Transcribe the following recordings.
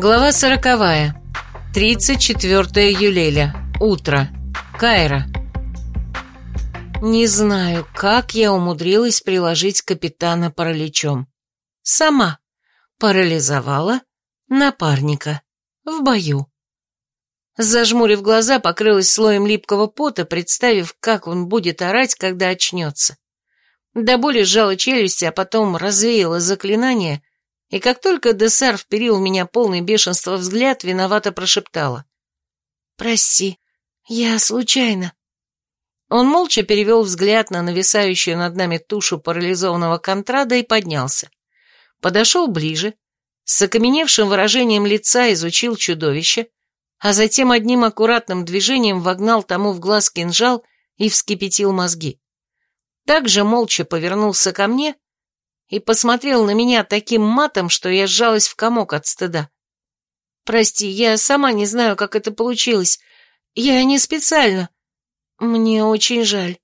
Глава сороковая. 34 июля. Утро. Кайра. Не знаю, как я умудрилась приложить капитана параличом. Сама. Парализовала напарника. В бою. Зажмурив глаза, покрылась слоем липкого пота, представив, как он будет орать, когда очнется. До боли сжала челюсти, а потом развеяла заклинание и как только Десар вперил в меня полный бешенства взгляд, виновато прошептала. «Прости, я случайно». Он молча перевел взгляд на нависающую над нами тушу парализованного контрада и поднялся. Подошел ближе, с окаменевшим выражением лица изучил чудовище, а затем одним аккуратным движением вогнал тому в глаз кинжал и вскипятил мозги. Также молча повернулся ко мне и посмотрел на меня таким матом, что я сжалась в комок от стыда. «Прости, я сама не знаю, как это получилось. Я не специально. Мне очень жаль».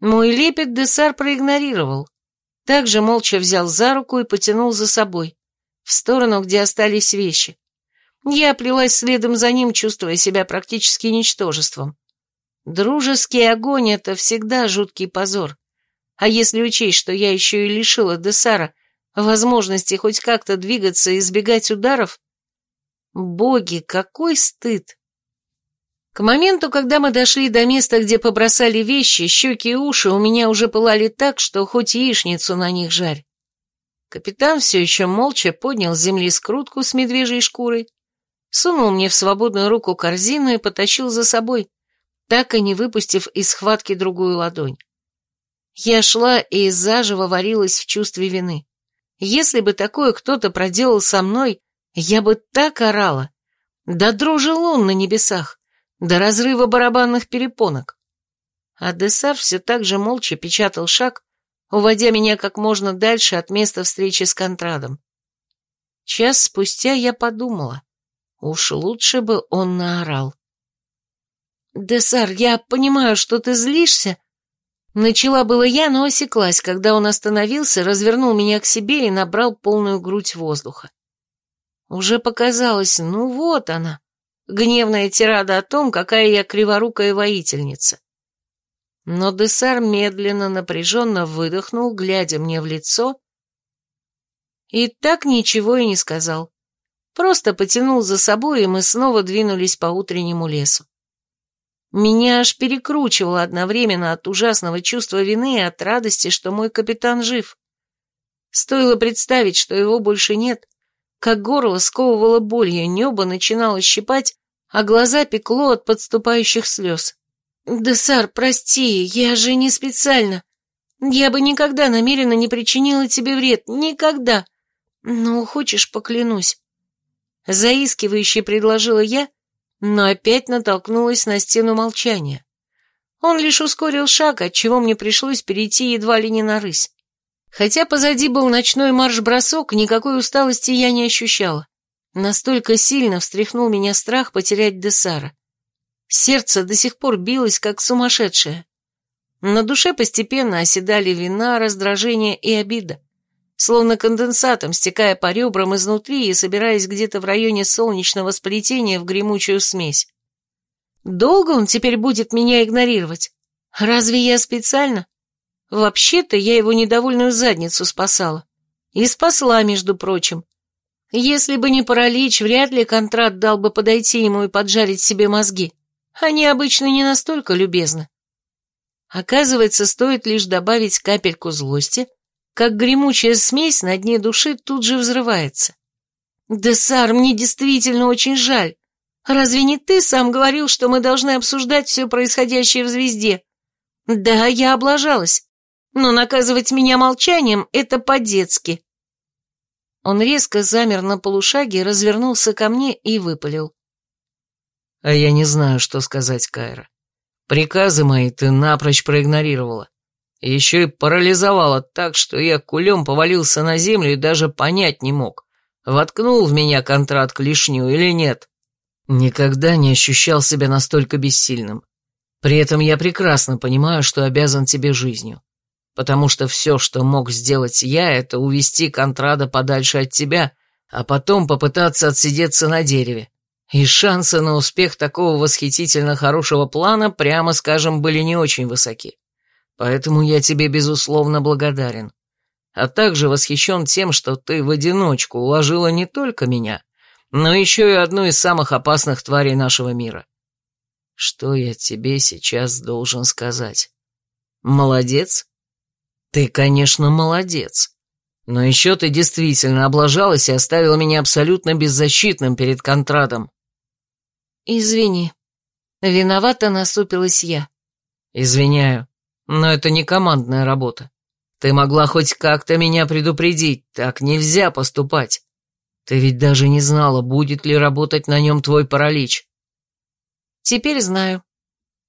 Мой лепет Десар проигнорировал. Также молча взял за руку и потянул за собой, в сторону, где остались вещи. Я плелась следом за ним, чувствуя себя практически ничтожеством. Дружеский огонь — это всегда жуткий позор. А если учесть, что я еще и лишила Десара возможности хоть как-то двигаться и избегать ударов? Боги, какой стыд! К моменту, когда мы дошли до места, где побросали вещи, щеки и уши у меня уже пылали так, что хоть яичницу на них жарь. Капитан все еще молча поднял с земли скрутку с медвежьей шкурой, сунул мне в свободную руку корзину и потащил за собой, так и не выпустив из схватки другую ладонь. Я шла и заживо варилась в чувстве вины. Если бы такое кто-то проделал со мной, я бы так орала. До дрожи лун на небесах, до разрыва барабанных перепонок. А Десар все так же молча печатал шаг, уводя меня как можно дальше от места встречи с Контрадом. Час спустя я подумала, уж лучше бы он наорал. «Десар, я понимаю, что ты злишься», Начала было я, но осеклась, когда он остановился, развернул меня к себе и набрал полную грудь воздуха. Уже показалось, ну вот она, гневная тирада о том, какая я криворукая воительница. Но Десар медленно, напряженно выдохнул, глядя мне в лицо, и так ничего и не сказал. Просто потянул за собой, и мы снова двинулись по утреннему лесу. Меня аж перекручивало одновременно от ужасного чувства вины и от радости, что мой капитан жив. Стоило представить, что его больше нет, как горло сковывало болью, небо начинало щипать, а глаза пекло от подступающих слез. «Да, сар, прости, я же не специально. Я бы никогда намеренно не причинила тебе вред, никогда. Ну, хочешь, поклянусь». Заискивающе предложила я, — но опять натолкнулась на стену молчания. Он лишь ускорил шаг, отчего мне пришлось перейти едва ли не на рысь. Хотя позади был ночной марш-бросок, никакой усталости я не ощущала. Настолько сильно встряхнул меня страх потерять Десара. Сердце до сих пор билось, как сумасшедшее. На душе постепенно оседали вина, раздражение и обида словно конденсатом, стекая по ребрам изнутри и собираясь где-то в районе солнечного сплетения в гремучую смесь. Долго он теперь будет меня игнорировать? Разве я специально? Вообще-то я его недовольную задницу спасала. И спасла, между прочим. Если бы не паралич, вряд ли контракт дал бы подойти ему и поджарить себе мозги. Они обычно не настолько любезны. Оказывается, стоит лишь добавить капельку злости — как гремучая смесь на дне души тут же взрывается. «Десар, мне действительно очень жаль. Разве не ты сам говорил, что мы должны обсуждать все происходящее в звезде? Да, я облажалась, но наказывать меня молчанием — это по-детски». Он резко замер на полушаге, развернулся ко мне и выпалил. «А я не знаю, что сказать, Кайра. Приказы мои ты напрочь проигнорировала. Еще и парализовало так, что я кулем повалился на землю и даже понять не мог, воткнул в меня контракт клешню или нет. Никогда не ощущал себя настолько бессильным. При этом я прекрасно понимаю, что обязан тебе жизнью. Потому что все, что мог сделать я, это увести Контрада подальше от тебя, а потом попытаться отсидеться на дереве. И шансы на успех такого восхитительно хорошего плана, прямо скажем, были не очень высоки. Поэтому я тебе, безусловно, благодарен. А также восхищен тем, что ты в одиночку уложила не только меня, но еще и одну из самых опасных тварей нашего мира. Что я тебе сейчас должен сказать? Молодец? Ты, конечно, молодец. Но еще ты действительно облажалась и оставила меня абсолютно беззащитным перед контрадом. Извини. Виновата насупилась я. Извиняю, но это не командная работа. Ты могла хоть как-то меня предупредить, так нельзя поступать. Ты ведь даже не знала, будет ли работать на нем твой паралич. Теперь знаю.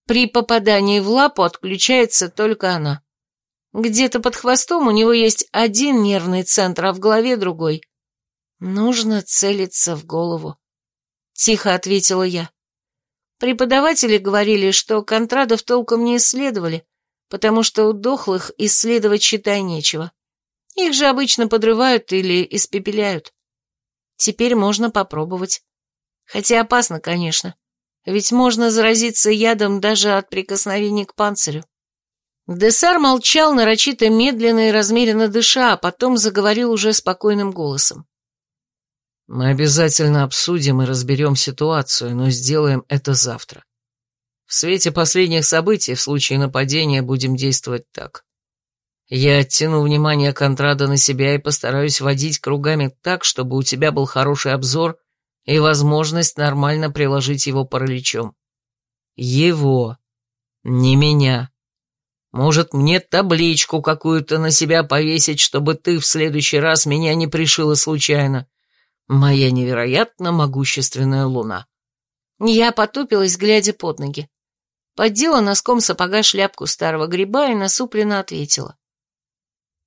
При попадании в лапу отключается только она. Где-то под хвостом у него есть один нервный центр, а в голове другой. Нужно целиться в голову. Тихо ответила я. Преподаватели говорили, что контрадов толком не исследовали, потому что у дохлых исследовать, считай, нечего. Их же обычно подрывают или испепеляют. Теперь можно попробовать. Хотя опасно, конечно. Ведь можно заразиться ядом даже от прикосновений к панцирю. Десар молчал, нарочито медленно и размеренно дыша, а потом заговорил уже спокойным голосом. «Мы обязательно обсудим и разберем ситуацию, но сделаем это завтра. В свете последних событий в случае нападения будем действовать так. Я оттяну внимание Контрада на себя и постараюсь водить кругами так, чтобы у тебя был хороший обзор и возможность нормально приложить его параличом. Его, не меня. Может, мне табличку какую-то на себя повесить, чтобы ты в следующий раз меня не пришила случайно. Моя невероятно могущественная луна. Я потупилась, глядя под ноги. Поддела носком сапога шляпку старого гриба и насупленно ответила.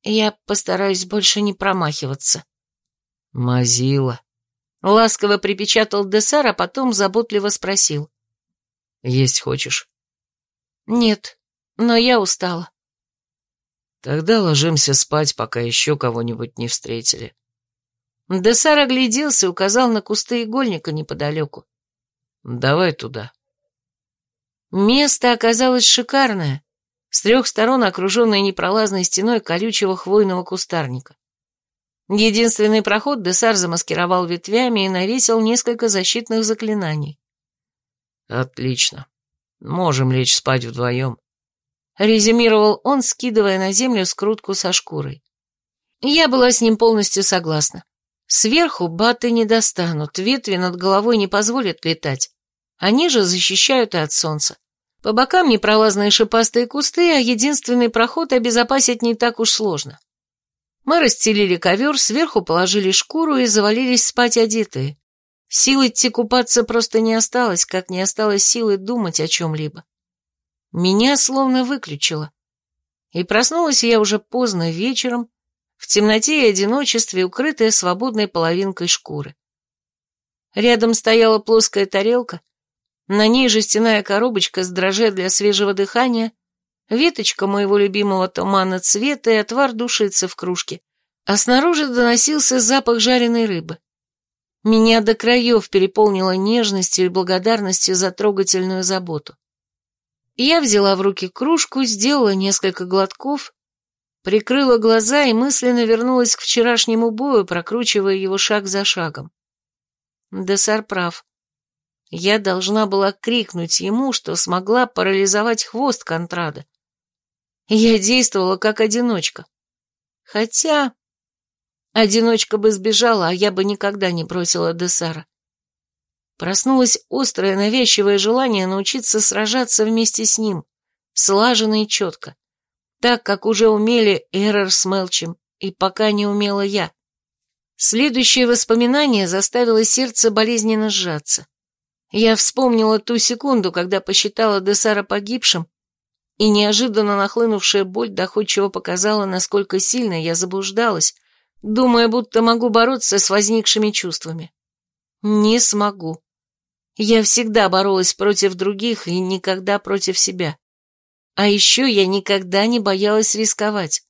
Я постараюсь больше не промахиваться. Мазила. Ласково припечатал Десар, а потом заботливо спросил. «Есть хочешь?» «Нет, но я устала». «Тогда ложимся спать, пока еще кого-нибудь не встретили». Десар огляделся и указал на кусты игольника неподалеку. «Давай туда». Место оказалось шикарное, с трех сторон окруженное непролазной стеной колючего хвойного кустарника. Единственный проход Десар замаскировал ветвями и навесил несколько защитных заклинаний. «Отлично. Можем лечь спать вдвоем», — резюмировал он, скидывая на землю скрутку со шкурой. Я была с ним полностью согласна. Сверху баты не достанут, ветви над головой не позволят летать. Они же защищают и от солнца. По бокам непролазные шипастые кусты, а единственный проход обезопасить не так уж сложно. Мы расстелили ковер, сверху положили шкуру и завалились спать одетые. Сил идти купаться просто не осталось, как не осталось силы думать о чем-либо. Меня словно выключило. И проснулась я уже поздно вечером, в темноте и одиночестве, укрытая свободной половинкой шкуры. Рядом стояла плоская тарелка, на ней жестяная коробочка с дрожжей для свежего дыхания — веточка моего любимого тумана цвета и отвар душицы в кружке, а снаружи доносился запах жареной рыбы. Меня до краев переполнило нежностью и благодарностью за трогательную заботу. Я взяла в руки кружку, сделала несколько глотков, прикрыла глаза и мысленно вернулась к вчерашнему бою, прокручивая его шаг за шагом. Десар прав. Я должна была крикнуть ему, что смогла парализовать хвост Контрада. Я действовала как одиночка. Хотя... Одиночка бы сбежала, а я бы никогда не бросила Десара. Проснулось острое навязчивое желание научиться сражаться вместе с ним, слаженно и четко, так, как уже умели Эррор с Мелчем, и пока не умела я. Следующее воспоминание заставило сердце болезненно сжаться. Я вспомнила ту секунду, когда посчитала Десара погибшим, и неожиданно нахлынувшая боль доходчиво показала, насколько сильно я заблуждалась, думая, будто могу бороться с возникшими чувствами. Не смогу. Я всегда боролась против других и никогда против себя. А еще я никогда не боялась рисковать.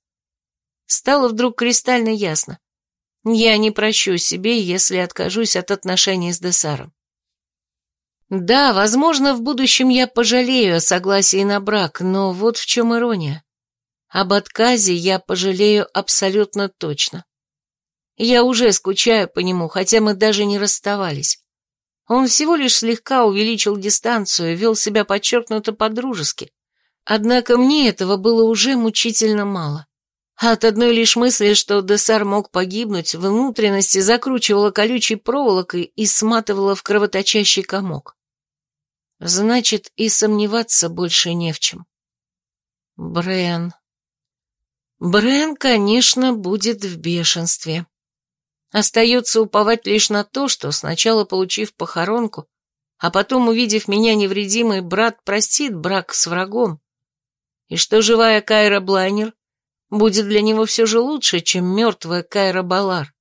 Стало вдруг кристально ясно. Я не прощу себе, если откажусь от отношений с Десаром. Да, возможно, в будущем я пожалею о согласии на брак, но вот в чем ирония. Об отказе я пожалею абсолютно точно. Я уже скучаю по нему, хотя мы даже не расставались. Он всего лишь слегка увеличил дистанцию, вел себя подчеркнуто по-дружески. Однако мне этого было уже мучительно мало. А от одной лишь мысли, что Десар мог погибнуть, внутренности закручивала колючей проволокой и сматывала в кровоточащий комок. Значит, и сомневаться больше не в чем. Брен. Брен, конечно, будет в бешенстве. Остается уповать лишь на то, что, сначала получив похоронку, а потом, увидев меня невредимый, брат простит брак с врагом, и что живая Кайра Блайнер будет для него все же лучше, чем мертвая Кайра Балар.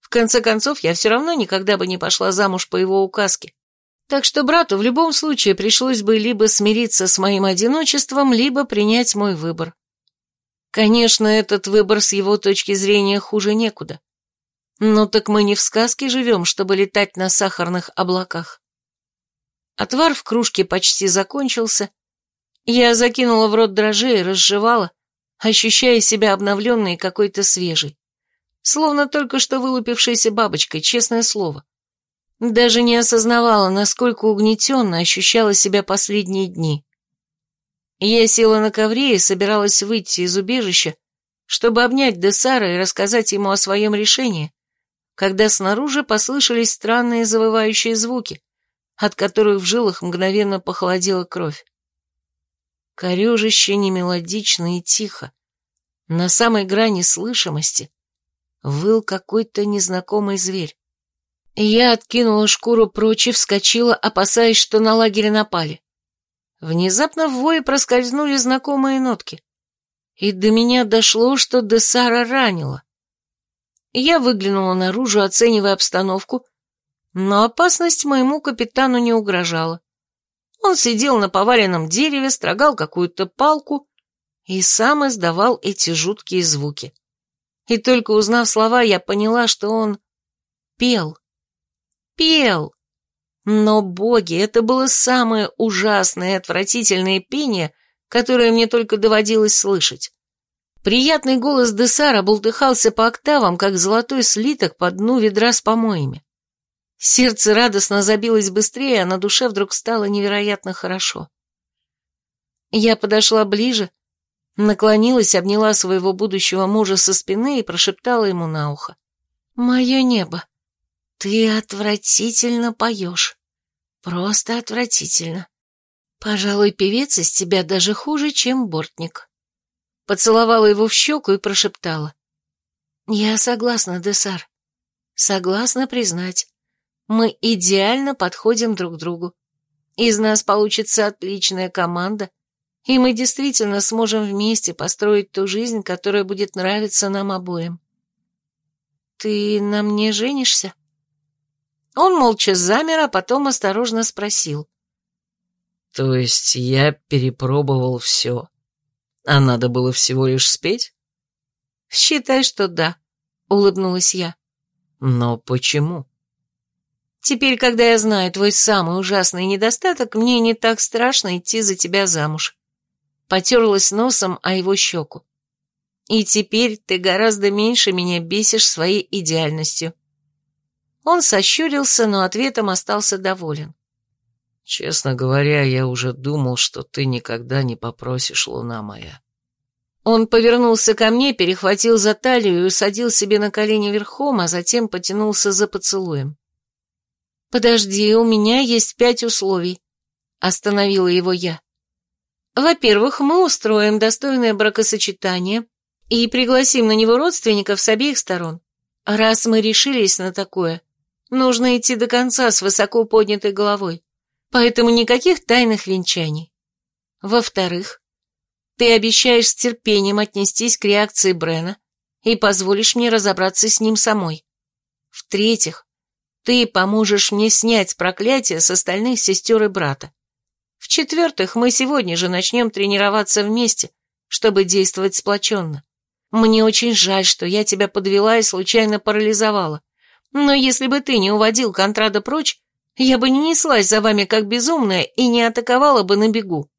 В конце концов, я все равно никогда бы не пошла замуж по его указке, так что брату в любом случае пришлось бы либо смириться с моим одиночеством, либо принять мой выбор. Конечно, этот выбор с его точки зрения хуже некуда. Ну так мы не в сказке живем, чтобы летать на сахарных облаках. Отвар в кружке почти закончился. Я закинула в рот дрожжей и разжевала, ощущая себя обновленной и какой-то свежей. Словно только что вылупившейся бабочкой, честное слово. Даже не осознавала, насколько угнетенно ощущала себя последние дни. Я села на ковре и собиралась выйти из убежища, чтобы обнять Десара и рассказать ему о своем решении, когда снаружи послышались странные завывающие звуки, от которых в жилах мгновенно похолодела кровь. Корежище немелодично и тихо, на самой грани слышимости, выл какой-то незнакомый зверь. Я откинула шкуру прочь и вскочила, опасаясь, что на лагере напали. Внезапно в вое проскользнули знакомые нотки. И до меня дошло, что Десара ранила. Я выглянула наружу, оценивая обстановку, но опасность моему капитану не угрожала. Он сидел на поваленном дереве, строгал какую-то палку и сам издавал эти жуткие звуки. И только узнав слова, я поняла, что он пел. Пел! Но, боги, это было самое ужасное и отвратительное пение, которое мне только доводилось слышать. Приятный голос Десара болтыхался по октавам, как золотой слиток по дну ведра с помоями. Сердце радостно забилось быстрее, а на душе вдруг стало невероятно хорошо. Я подошла ближе, наклонилась, обняла своего будущего мужа со спины и прошептала ему на ухо. «Мое небо, ты отвратительно поешь. Просто отвратительно. Пожалуй, певец из тебя даже хуже, чем бортник» поцеловала его в щеку и прошептала. «Я согласна, Десар. Согласна признать. Мы идеально подходим друг другу. Из нас получится отличная команда, и мы действительно сможем вместе построить ту жизнь, которая будет нравиться нам обоим. Ты на мне женишься?» Он молча замер, а потом осторожно спросил. «То есть я перепробовал все?» А надо было всего лишь спеть? Считай, что да, улыбнулась я. Но почему? Теперь, когда я знаю твой самый ужасный недостаток, мне не так страшно идти за тебя замуж. Потерлась носом о его щеку. И теперь ты гораздо меньше меня бесишь своей идеальностью. Он сощурился, но ответом остался доволен. Честно говоря, я уже думал, что ты никогда не попросишь, луна моя. Он повернулся ко мне, перехватил за талию и усадил себе на колени верхом, а затем потянулся за поцелуем. «Подожди, у меня есть пять условий», — остановила его я. «Во-первых, мы устроим достойное бракосочетание и пригласим на него родственников с обеих сторон. Раз мы решились на такое, нужно идти до конца с высоко поднятой головой. Поэтому никаких тайных венчаний. Во-вторых, ты обещаешь с терпением отнестись к реакции Брена и позволишь мне разобраться с ним самой. В-третьих, ты поможешь мне снять проклятие с остальных сестер и брата. В-четвертых, мы сегодня же начнем тренироваться вместе, чтобы действовать сплоченно. Мне очень жаль, что я тебя подвела и случайно парализовала. Но если бы ты не уводил Контрада прочь, я бы не неслась за вами как безумная и не атаковала бы на бегу.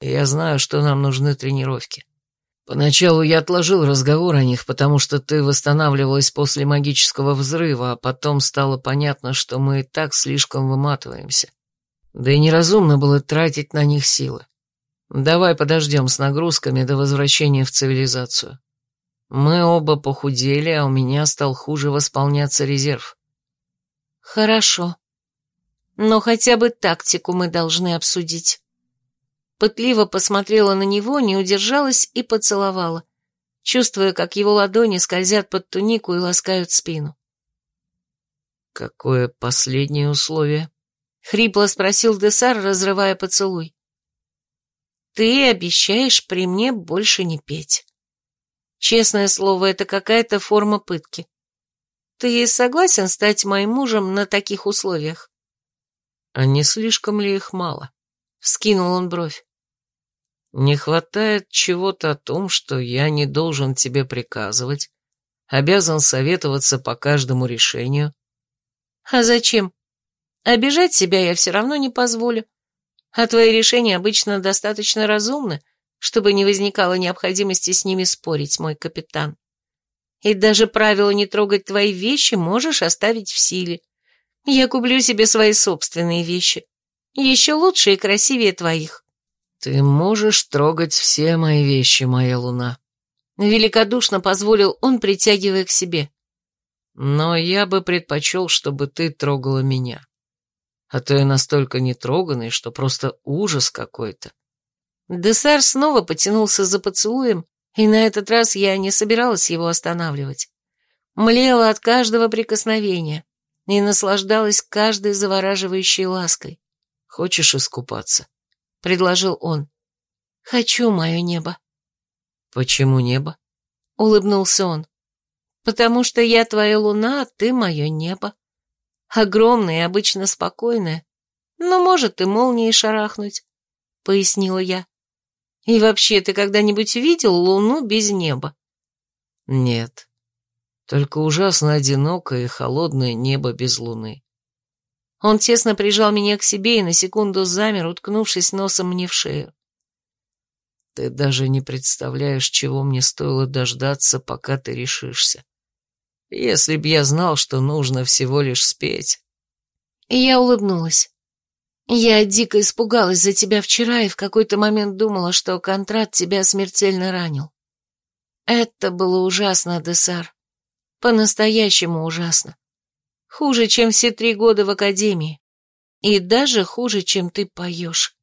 Я знаю, что нам нужны тренировки. Поначалу я отложил разговор о них, потому что ты восстанавливалась после магического взрыва, а потом стало понятно, что мы и так слишком выматываемся. Да и неразумно было тратить на них силы. Давай подождем с нагрузками до возвращения в цивилизацию. Мы оба похудели, а у меня стал хуже восполняться резерв. Хорошо. Но хотя бы тактику мы должны обсудить. Пытливо посмотрела на него, не удержалась и поцеловала, чувствуя, как его ладони скользят под тунику и ласкают спину. «Какое последнее условие?» — хрипло спросил Десар, разрывая поцелуй. «Ты обещаешь при мне больше не петь. Честное слово, это какая-то форма пытки. Ты согласен стать моим мужем на таких условиях?» «А не слишком ли их мало?» — вскинул он бровь. Не хватает чего-то о том, что я не должен тебе приказывать, обязан советоваться по каждому решению. А зачем? Обижать себя я все равно не позволю. А твои решения обычно достаточно разумны, чтобы не возникало необходимости с ними спорить, мой капитан. И даже правило не трогать твои вещи можешь оставить в силе. Я куплю себе свои собственные вещи, еще лучше и красивее твоих. «Ты можешь трогать все мои вещи, моя луна», — великодушно позволил он, притягивая к себе. «Но я бы предпочел, чтобы ты трогала меня. А то я настолько нетроганный, что просто ужас какой-то». Десар снова потянулся за поцелуем, и на этот раз я не собиралась его останавливать. Млела от каждого прикосновения и наслаждалась каждой завораживающей лаской. «Хочешь искупаться?» — предложил он. «Хочу мое небо». «Почему небо?» — улыбнулся он. «Потому что я твоя луна, а ты мое небо. Огромное и обычно спокойное, но может и молнией шарахнуть», — пояснила я. «И вообще, ты когда-нибудь видел луну без неба?» «Нет. Только ужасно одинокое и холодное небо без луны. Он тесно прижал меня к себе и на секунду замер, уткнувшись носом мне в шею. «Ты даже не представляешь, чего мне стоило дождаться, пока ты решишься. Если б я знал, что нужно всего лишь спеть...» Я улыбнулась. Я дико испугалась за тебя вчера и в какой-то момент думала, что контракт тебя смертельно ранил. Это было ужасно, Десар. По-настоящему ужасно. Хуже, чем все три года в академии. И даже хуже, чем ты поешь.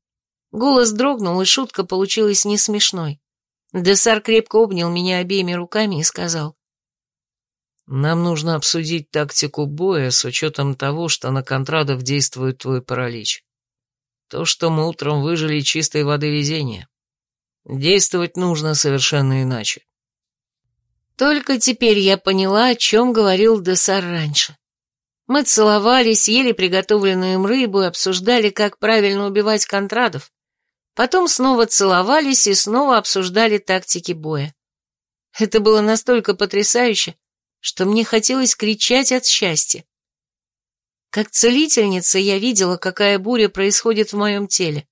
Голос дрогнул, и шутка получилась не смешной. Десар крепко обнял меня обеими руками и сказал. «Нам нужно обсудить тактику боя с учетом того, что на контрадов действует твой паралич. То, что мы утром выжили чистой воды везения. Действовать нужно совершенно иначе». Только теперь я поняла, о чем говорил Десар раньше. Мы целовались, ели приготовленную им рыбу и обсуждали, как правильно убивать контрадов. Потом снова целовались и снова обсуждали тактики боя. Это было настолько потрясающе, что мне хотелось кричать от счастья. Как целительница я видела, какая буря происходит в моем теле.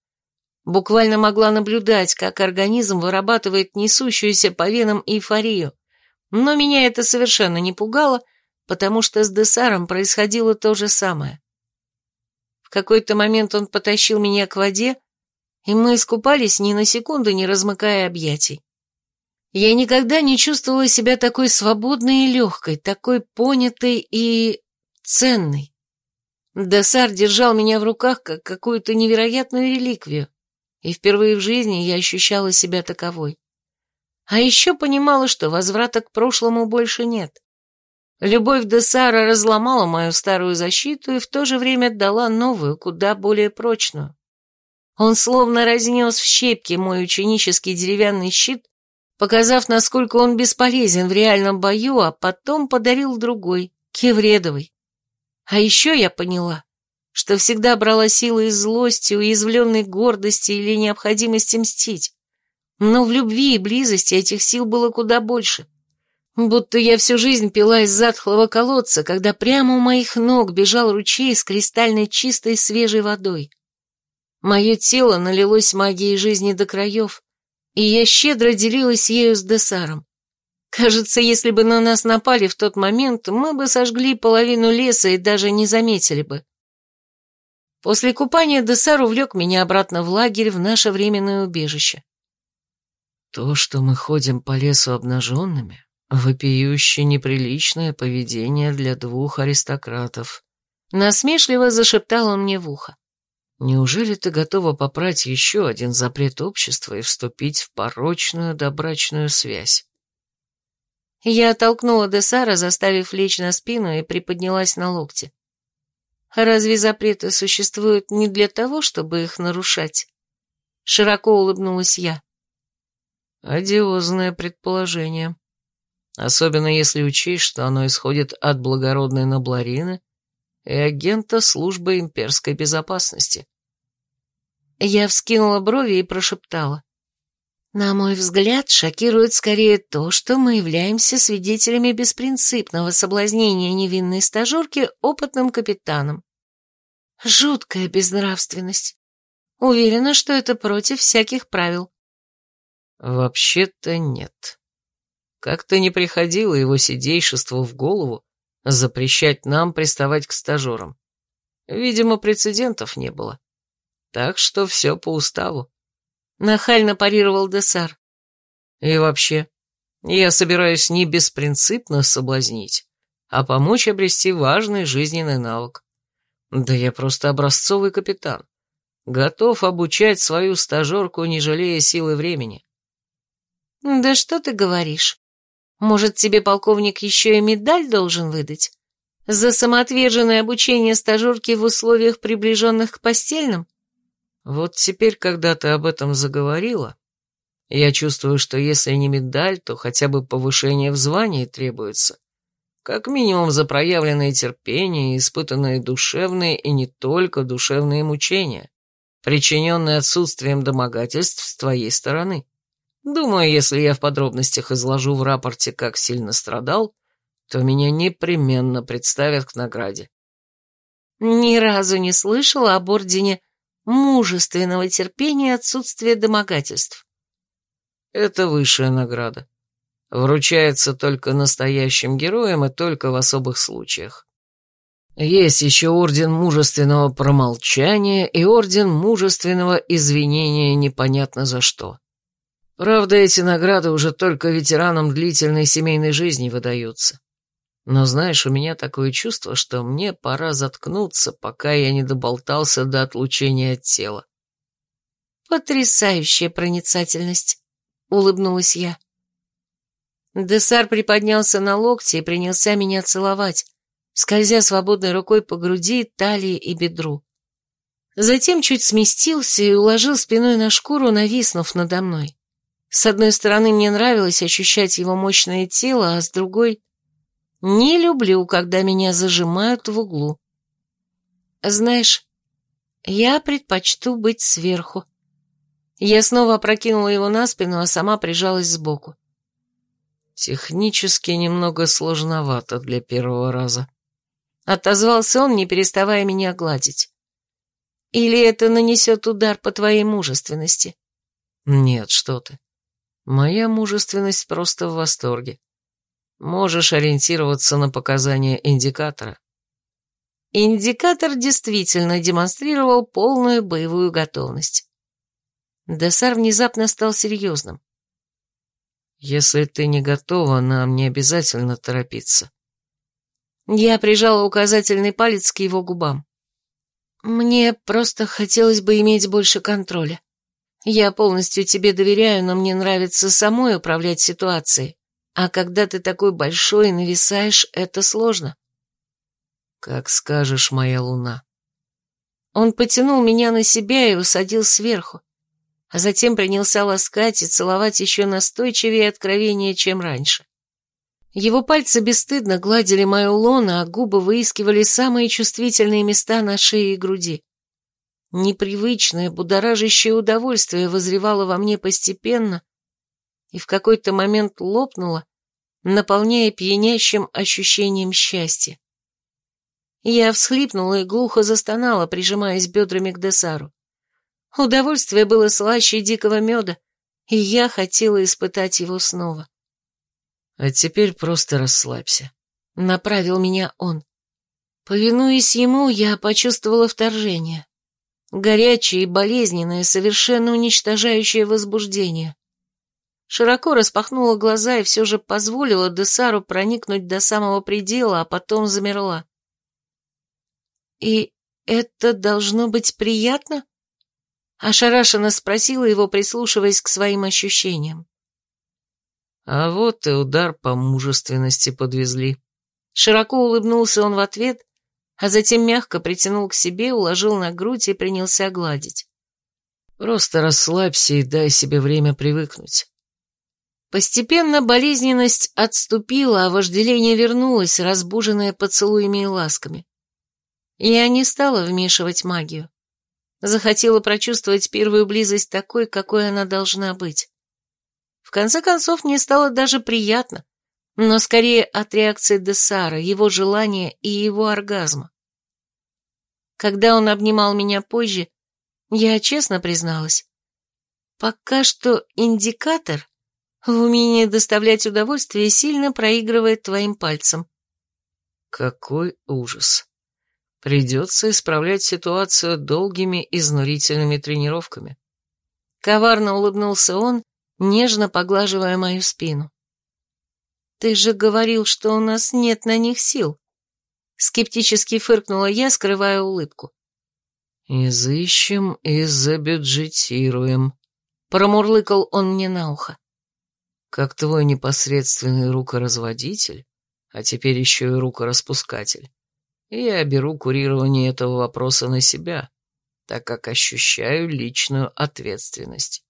Буквально могла наблюдать, как организм вырабатывает несущуюся по венам эйфорию, но меня это совершенно не пугало, потому что с Десаром происходило то же самое. В какой-то момент он потащил меня к воде, и мы искупались ни на секунду, не размыкая объятий. Я никогда не чувствовала себя такой свободной и легкой, такой понятой и ценной. Десар держал меня в руках, как какую-то невероятную реликвию, и впервые в жизни я ощущала себя таковой. А еще понимала, что возврата к прошлому больше нет. Любовь Десара разломала мою старую защиту и в то же время дала новую, куда более прочную. Он словно разнес в щепки мой ученический деревянный щит, показав, насколько он бесполезен в реальном бою, а потом подарил другой, кевредовый. А еще я поняла, что всегда брала силы из злости, уязвленной гордости или необходимости мстить. но в любви и близости этих сил было куда больше. Будто я всю жизнь пила из затхлого колодца, когда прямо у моих ног бежал ручей с кристальной чистой свежей водой. Мое тело налилось магией жизни до краев, и я щедро делилась ею с Десаром. Кажется, если бы на нас напали в тот момент, мы бы сожгли половину леса и даже не заметили бы. После купания Десар увлек меня обратно в лагерь в наше временное убежище. То, что мы ходим по лесу обнаженными, вопиюще неприличное поведение для двух аристократов. Насмешливо зашептал он мне в ухо. Неужели ты готова попрать еще один запрет общества и вступить в порочную добрачную связь? Я оттолкнула Десара, заставив лечь на спину и приподнялась на локте. Разве запреты существуют не для того, чтобы их нарушать? Широко улыбнулась я. Одиозное предположение. Особенно если учесть, что оно исходит от благородной Набларины и агента службы имперской безопасности. Я вскинула брови и прошептала. На мой взгляд, шокирует скорее то, что мы являемся свидетелями беспринципного соблазнения невинной стажерки опытным капитаном. Жуткая безнравственность. Уверена, что это против всяких правил. Вообще-то нет. Как-то не приходило его сидейшеству в голову запрещать нам приставать к стажерам. Видимо, прецедентов не было. Так что все по уставу. Нахально парировал Десар. И вообще, я собираюсь не беспринципно соблазнить, а помочь обрести важный жизненный навык. Да я просто образцовый капитан. Готов обучать свою стажерку, не жалея силы времени. Да что ты говоришь? Может, тебе полковник еще и медаль должен выдать? За самоотверженное обучение стажерки в условиях, приближенных к постельным? Вот теперь, когда ты об этом заговорила, я чувствую, что если не медаль, то хотя бы повышение в звании требуется. Как минимум за проявленное терпение испытанные душевные и не только душевные мучения, причиненные отсутствием домогательств с твоей стороны. Думаю, если я в подробностях изложу в рапорте, как сильно страдал, то меня непременно представят к награде. Ни разу не слышала об ордене мужественного терпения и отсутствия домогательств. Это высшая награда. Вручается только настоящим героям и только в особых случаях. Есть еще орден мужественного промолчания и орден мужественного извинения непонятно за что. Правда, эти награды уже только ветеранам длительной семейной жизни выдаются. Но знаешь, у меня такое чувство, что мне пора заткнуться, пока я не доболтался до отлучения от тела. Потрясающая проницательность, улыбнулась я. Десар приподнялся на локте и принялся меня целовать, скользя свободной рукой по груди, талии и бедру. Затем чуть сместился и уложил спиной на шкуру, нависнув надо мной. С одной стороны, мне нравилось ощущать его мощное тело, а с другой... Не люблю, когда меня зажимают в углу. Знаешь, я предпочту быть сверху. Я снова опрокинула его на спину, а сама прижалась сбоку. Технически немного сложновато для первого раза. Отозвался он, не переставая меня гладить. Или это нанесет удар по твоей мужественности? Нет, что ты. Моя мужественность просто в восторге. Можешь ориентироваться на показания индикатора. Индикатор действительно демонстрировал полную боевую готовность. Десар внезапно стал серьезным. Если ты не готова, нам не обязательно торопиться. Я прижала указательный палец к его губам. Мне просто хотелось бы иметь больше контроля. Я полностью тебе доверяю, но мне нравится самой управлять ситуацией. А когда ты такой большой и нависаешь, это сложно. Как скажешь, моя луна. Он потянул меня на себя и усадил сверху, а затем принялся ласкать и целовать еще настойчивее и откровеннее, чем раньше. Его пальцы бесстыдно гладили мою лоно, а губы выискивали самые чувствительные места на шее и груди. Непривычное, будоражащее удовольствие возревало во мне постепенно и в какой-то момент лопнуло, наполняя пьянящим ощущением счастья. Я всхлипнула и глухо застонала, прижимаясь бедрами к Десару. Удовольствие было слаще дикого меда, и я хотела испытать его снова. «А теперь просто расслабься», — направил меня он. Повинуясь ему, я почувствовала вторжение. Горячее и болезненное, совершенно уничтожающее возбуждение. Широко распахнула глаза и все же позволила Десару проникнуть до самого предела, а потом замерла. «И это должно быть приятно?» Ошарашенно спросила его, прислушиваясь к своим ощущениям. А вот и удар по мужественности подвезли. Широко улыбнулся он в ответ, а затем мягко притянул к себе, уложил на грудь и принялся гладить. Просто расслабься и дай себе время привыкнуть. Постепенно болезненность отступила, а вожделение вернулось, разбуженное поцелуями и ласками. Я не стала вмешивать магию. Захотела прочувствовать первую близость такой, какой она должна быть. В конце концов, мне стало даже приятно, но скорее от реакции Десара, его желания и его оргазма. Когда он обнимал меня позже, я честно призналась. Пока что индикатор в умении доставлять удовольствие сильно проигрывает твоим пальцем. Какой ужас. Придется исправлять ситуацию долгими изнурительными тренировками. Коварно улыбнулся он, нежно поглаживая мою спину. «Ты же говорил, что у нас нет на них сил!» Скептически фыркнула я, скрывая улыбку. «Изыщем и забюджетируем», — промурлыкал он мне на ухо. «Как твой непосредственный рукоразводитель, а теперь еще и рукораспускатель, я беру курирование этого вопроса на себя, так как ощущаю личную ответственность».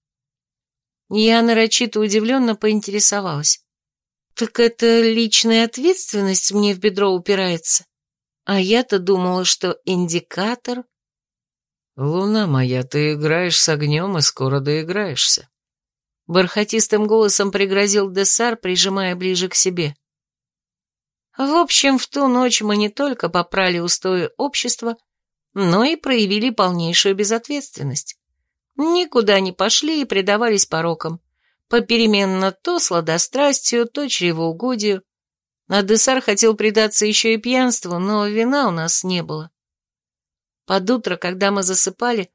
Я нарочито удивленно поинтересовалась. «Так это личная ответственность мне в бедро упирается? А я-то думала, что индикатор...» «Луна моя, ты играешь с огнем и скоро доиграешься». Бархатистым голосом пригрозил Десар, прижимая ближе к себе. В общем, в ту ночь мы не только попрали устои общества, но и проявили полнейшую безответственность. Никуда не пошли и предавались порокам. Попеременно то сладострастию, то чревоугодию. Адесар хотел предаться еще и пьянству, но вина у нас не было. Под утро, когда мы засыпали,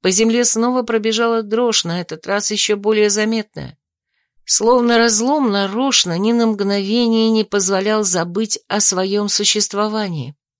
по земле снова пробежала дрожь, на этот раз еще более заметная. Словно разлом нарочно ни на мгновение не позволял забыть о своем существовании.